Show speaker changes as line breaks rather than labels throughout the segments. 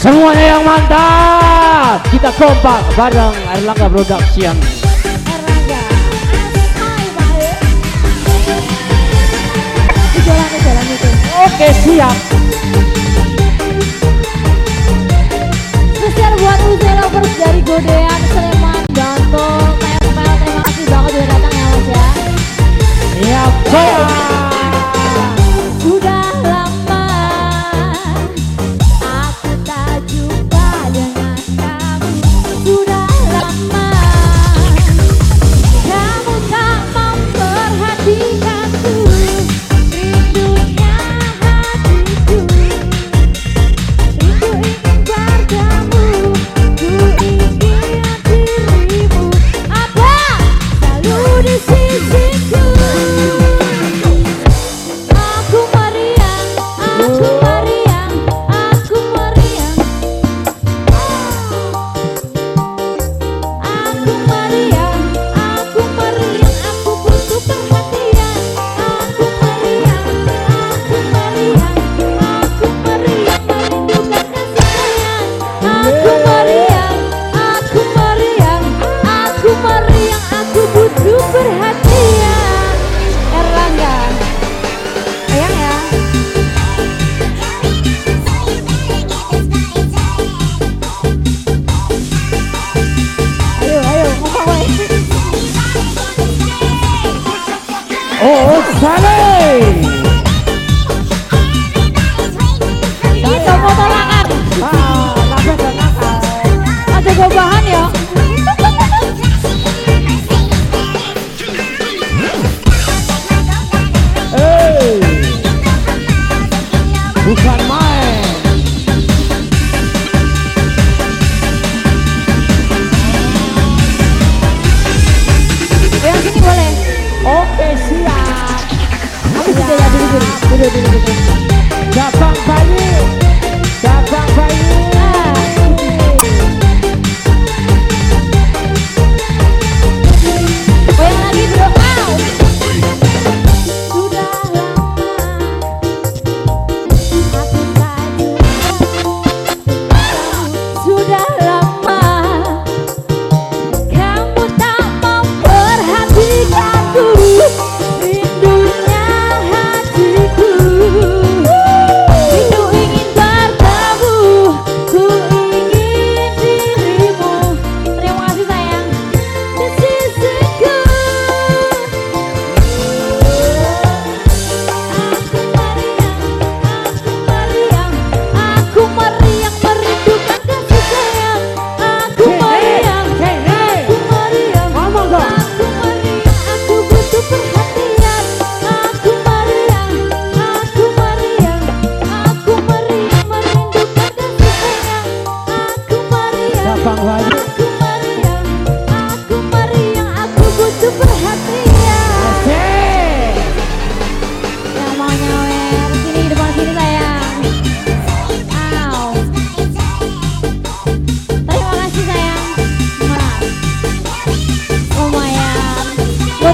Semuanya yang mantap. Kita kompak bareng Erlangga Production.
Erlangga Jalan-jalan itu.
Oke siap.
哦，来了。dediğiniz için.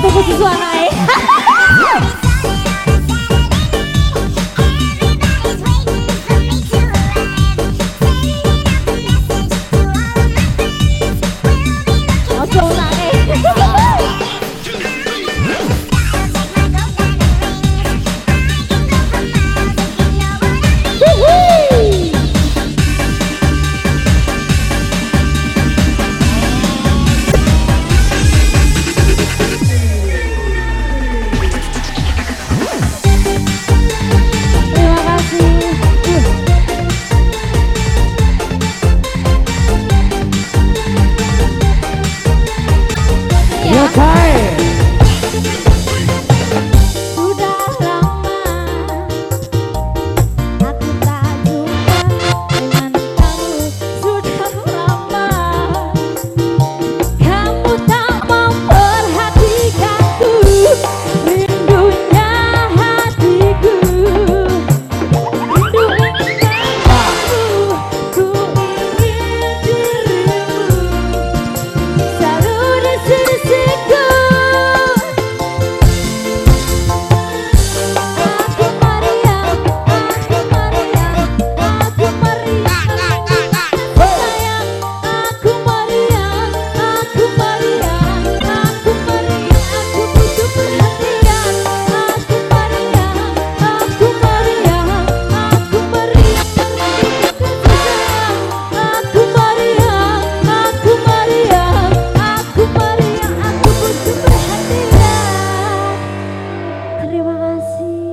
都不计算